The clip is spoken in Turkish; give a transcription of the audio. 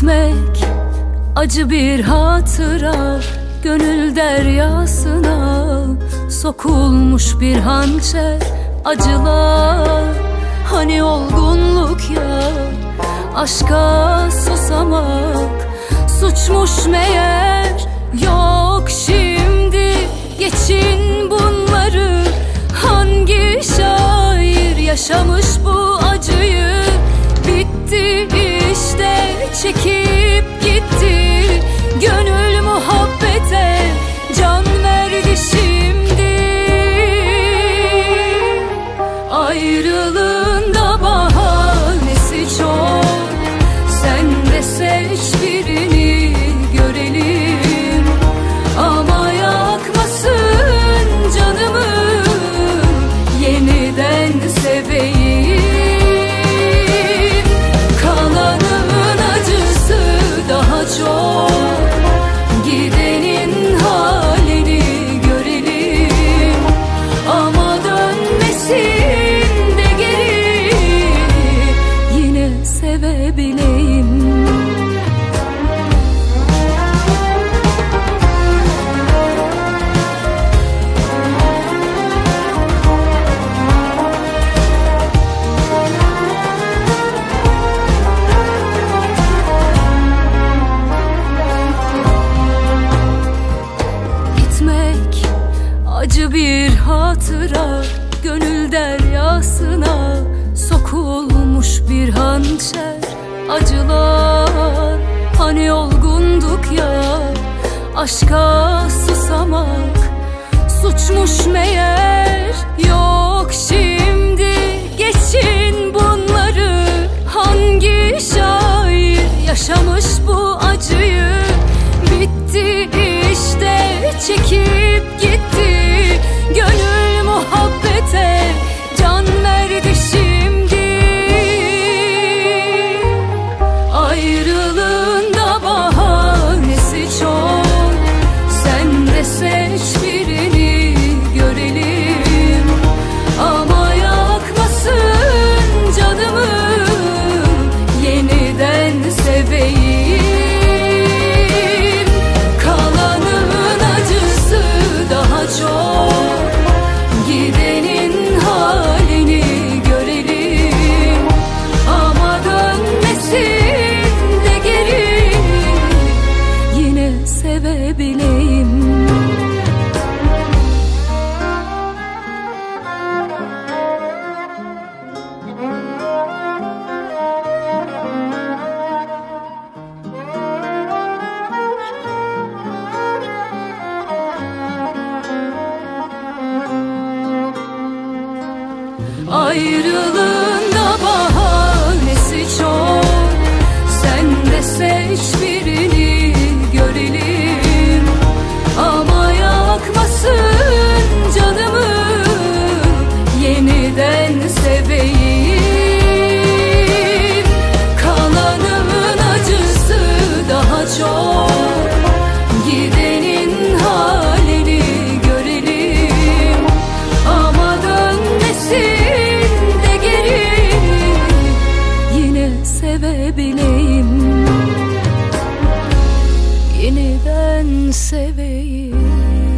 Gitmek acı bir hatıra Gönül deryasına Sokulmuş bir hançer acılar. Hani olgunluk ya Aşka susamak Suçmuş meğer. Yok şimdi Geçin bunları. Hangi şair yaşamış bu hatıra Gönül deryasına sokulmuş bir hançer. Acılar hani olgunduk ya Aşka susamak suçmuş meğer Yok Ayrılığın bahanesi çok. Sen de seç birini görelim. Ama yakmasın canımı Yeniden seveyim. Kalanın acısı daha çok yeniden seveyim.